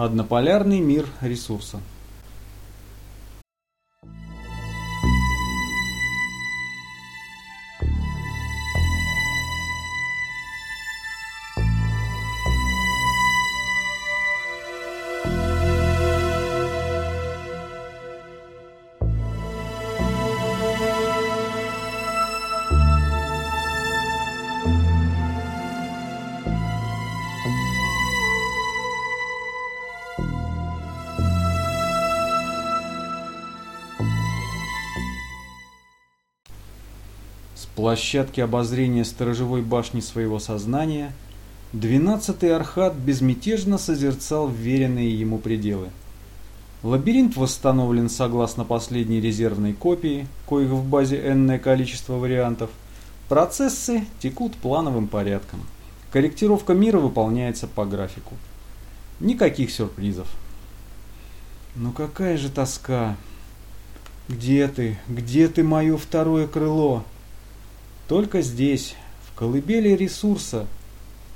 Однополярный мир ресурса. Площадке обозрения сторожевой башни своего сознания, двенадцатый Архат безмятежно созерцал вверенные ему пределы. Лабиринт восстановлен согласно последней резервной копии, коих в базе энное количество вариантов. Процессы текут плановым порядком. Корректировка мира выполняется по графику. Никаких сюрпризов. Но какая же тоска! Где ты? Где ты, мое второе крыло? Только здесь, в колыбели ресурса,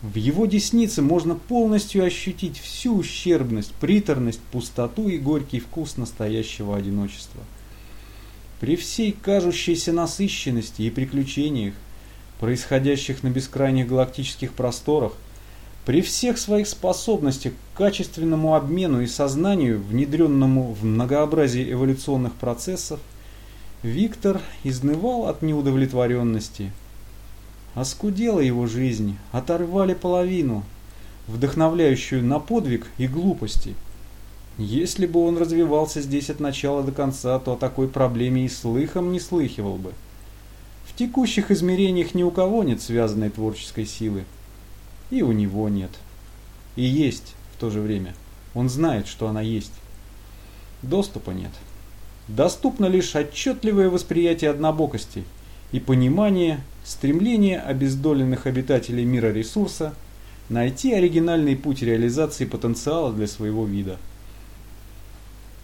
в его деснице можно полностью ощутить всю ущербность, приторность, пустоту и горький вкус настоящего одиночества. При всей кажущейся насыщенности и приключениях, происходящих на бескрайних галактических просторах, при всех своих способностях к качественному обмену и сознанию, внедренному в многообразие эволюционных процессов, Виктор изнывал от неудовлетворенности. Оскудела его жизнь, оторвали половину, вдохновляющую на подвиг и глупости. Если бы он развивался здесь от начала до конца, то о такой проблеме и слыхом не слыхивал бы. В текущих измерениях ни у кого нет связанной творческой силы. И у него нет. И есть в то же время. Он знает, что она есть. Доступа нет доступно лишь отчетливое восприятие однобокости и понимание, стремление обездоленных обитателей мира ресурса найти оригинальный путь реализации потенциала для своего вида.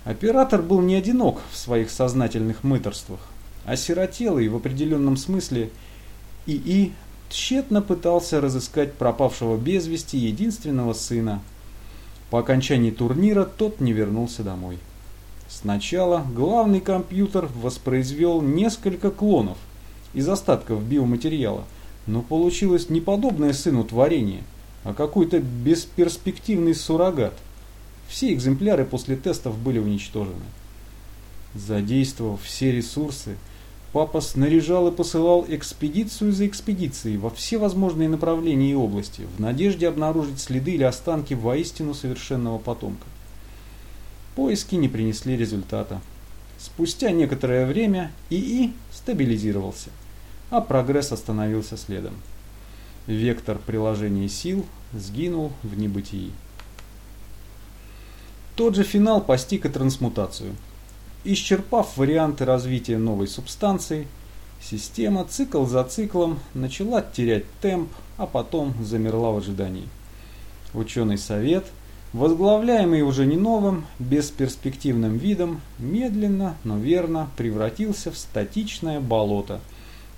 Оператор был не одинок в своих сознательных мыторствах, а сиротелый в определенном смысле ИИ тщетно пытался разыскать пропавшего без вести единственного сына. По окончании турнира тот не вернулся домой. Сначала главный компьютер воспроизвел несколько клонов из остатков биоматериала, но получилось не подобное сыну творение, а какой-то бесперспективный суррогат. Все экземпляры после тестов были уничтожены. Задействовав все ресурсы, папа снаряжал и посылал экспедицию за экспедицией во все возможные направления и области, в надежде обнаружить следы или останки воистину совершенного потомка. Поиски не принесли результата. Спустя некоторое время ИИ стабилизировался, а прогресс остановился следом. Вектор приложения сил сгинул в небытии. Тот же финал постиг и трансмутацию. Исчерпав варианты развития новой субстанции, система цикл за циклом начала терять темп, а потом замерла в ожидании. Ученый совет – возглавляемый уже не новым, бесперспективным видом, медленно, но верно превратился в статичное болото,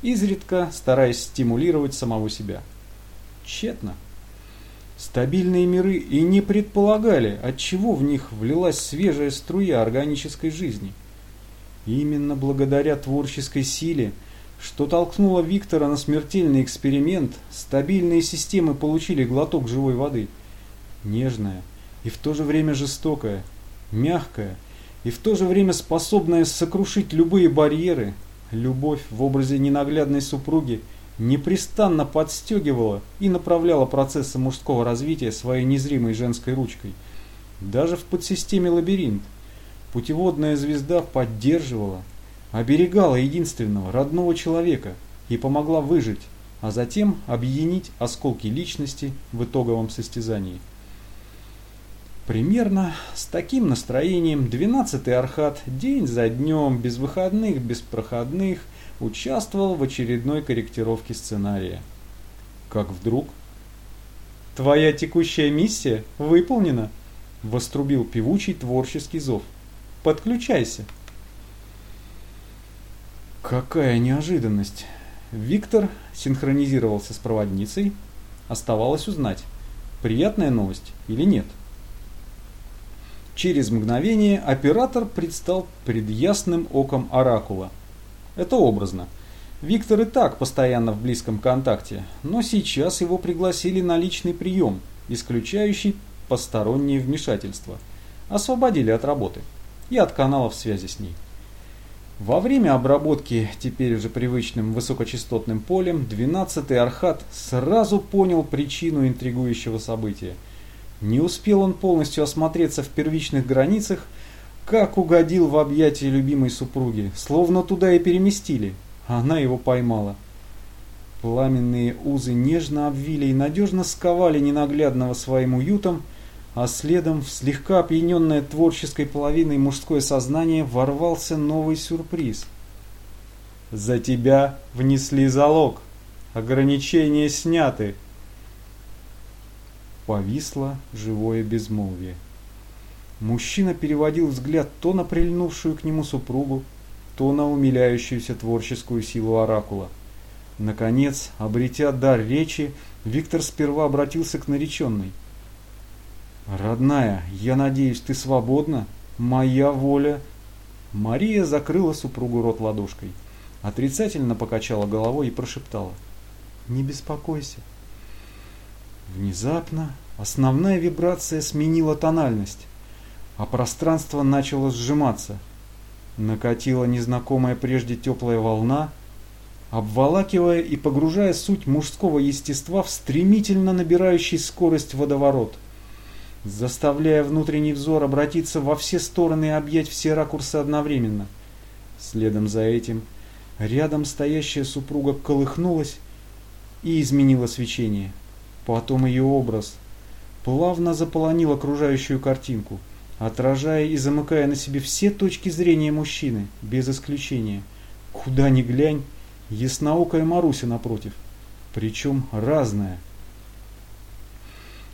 изредка стараясь стимулировать самого себя. Тщетно. Стабильные миры и не предполагали, от чего в них влилась свежая струя органической жизни. именно благодаря творческой силе, что толкнуло Виктора на смертельный эксперимент, стабильные системы получили глоток живой воды. Нежная, и в то же время жестокая, мягкая и в то же время способная сокрушить любые барьеры, любовь в образе ненаглядной супруги непрестанно подстегивала и направляла процессы мужского развития своей незримой женской ручкой. Даже в подсистеме лабиринт путеводная звезда поддерживала, оберегала единственного, родного человека и помогла выжить, а затем объединить осколки личности в итоговом состязании. Примерно с таким настроением 12-й Архат день за днем, без выходных, без проходных, участвовал в очередной корректировке сценария. Как вдруг... «Твоя текущая миссия выполнена!» – вострубил певучий творческий зов. «Подключайся!» Какая неожиданность! Виктор синхронизировался с проводницей. Оставалось узнать, приятная новость или нет – Через мгновение оператор предстал пред ясным оком оракула. Это образно. Виктор и так постоянно в близком контакте, но сейчас его пригласили на личный прием, исключающий посторонние вмешательства. Освободили от работы и от каналов связи с ней. Во время обработки теперь уже привычным высокочастотным полем 12-й Архат сразу понял причину интригующего события. Не успел он полностью осмотреться в первичных границах, как угодил в объятия любимой супруги, словно туда и переместили. Она его поймала. Пламенные узы нежно обвили и надежно сковали ненаглядного своим уютом, а следом в слегка опьяненное творческой половиной мужское сознание ворвался новый сюрприз. «За тебя внесли залог. Ограничения сняты». Повисло живое безмолвие. Мужчина переводил взгляд то на прильнувшую к нему супругу, то на умиляющуюся творческую силу оракула. Наконец, обретя дар речи, Виктор сперва обратился к нареченной. «Родная, я надеюсь, ты свободна? Моя воля...» Мария закрыла супругу рот ладошкой, отрицательно покачала головой и прошептала. «Не беспокойся». Внезапно основная вибрация сменила тональность, а пространство начало сжиматься. Накатила незнакомая прежде теплая волна, обволакивая и погружая суть мужского естества в стремительно набирающий скорость водоворот заставляя внутренний взор обратиться во все стороны и объять все ракурсы одновременно. Следом за этим рядом стоящая супруга колыхнулась и изменила свечение. Потом ее образ плавно заполонил окружающую картинку, отражая и замыкая на себе все точки зрения мужчины, без исключения. Куда ни глянь, ясноокая Маруся напротив, причем разная –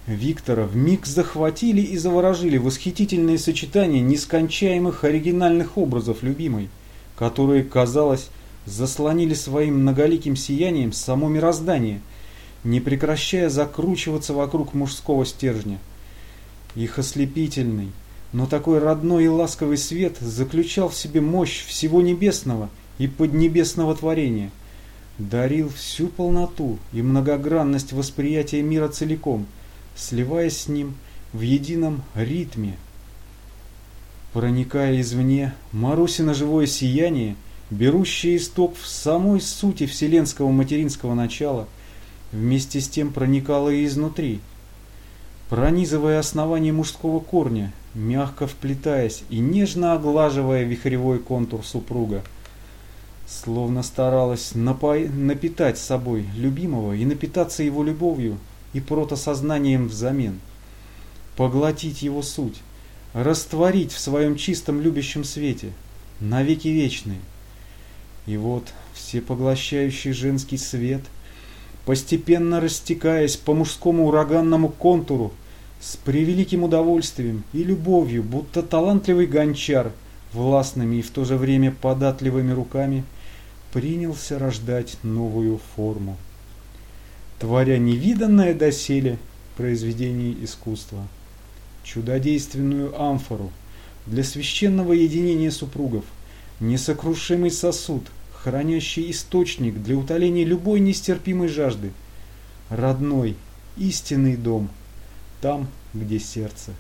Виктора в миг захватили и заворожили восхитительные сочетания нескончаемых оригинальных образов любимой, которые, казалось, заслонили своим многоликим сиянием само мироздание, не прекращая закручиваться вокруг мужского стержня. Их ослепительный, но такой родной и ласковый свет заключал в себе мощь всего небесного и поднебесного творения, дарил всю полноту и многогранность восприятия мира целиком – сливаясь с ним в едином ритме. Проникая извне, Марусина живое сияние, берущее исток в самой сути вселенского материнского начала, вместе с тем проникало и изнутри, пронизывая основание мужского корня, мягко вплетаясь и нежно оглаживая вихревой контур супруга, словно старалась напой... напитать собой любимого и напитаться его любовью, и протосознанием взамен. Поглотить его суть, растворить в своем чистом любящем свете, навеки вечные. И вот всепоглощающий женский свет, постепенно растекаясь по мужскому ураганному контуру, с превеликим удовольствием и любовью, будто талантливый гончар, властными и в то же время податливыми руками, принялся рождать новую форму творя невиданное доселе произведение искусства. Чудодейственную амфору для священного единения супругов, несокрушимый сосуд, хранящий источник для утоления любой нестерпимой жажды, родной, истинный дом, там, где сердце.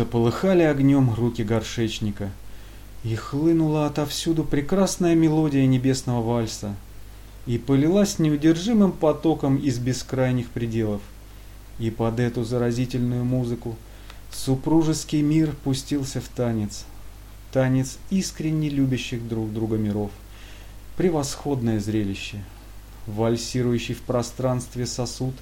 Заполыхали огнем руки горшечника, и хлынула отовсюду прекрасная мелодия небесного вальса, и полилась неудержимым потоком из бескрайних пределов. И под эту заразительную музыку супружеский мир пустился в танец, танец искренне любящих друг друга миров. Превосходное зрелище. Вальсирующий в пространстве сосуд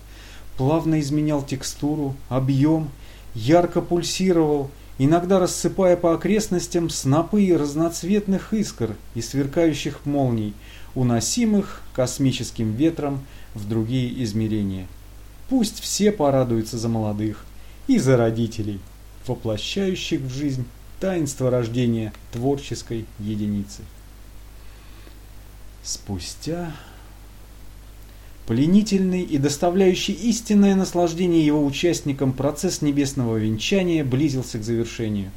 плавно изменял текстуру, объем, ярко пульсировал, иногда рассыпая по окрестностям снопы разноцветных искр и сверкающих молний, уносимых космическим ветром в другие измерения. Пусть все порадуются за молодых и за родителей, воплощающих в жизнь таинство рождения творческой единицы. Спустя Пленительный и доставляющий истинное наслаждение его участникам процесс небесного венчания близился к завершению.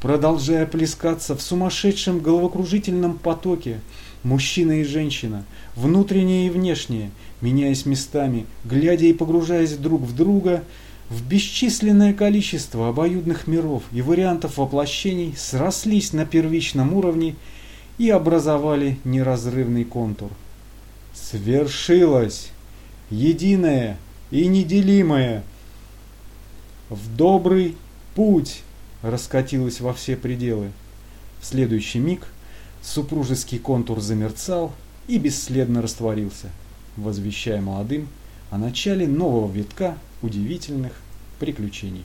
Продолжая плескаться в сумасшедшем головокружительном потоке, мужчина и женщина, внутреннее и внешнее, меняясь местами, глядя и погружаясь друг в друга, в бесчисленное количество обоюдных миров и вариантов воплощений срослись на первичном уровне и образовали неразрывный контур – свершилось, единое и неделимое. В добрый путь раскатилось во все пределы. В следующий миг супружеский контур замерцал и бесследно растворился, возвещая молодым о начале нового витка удивительных приключений.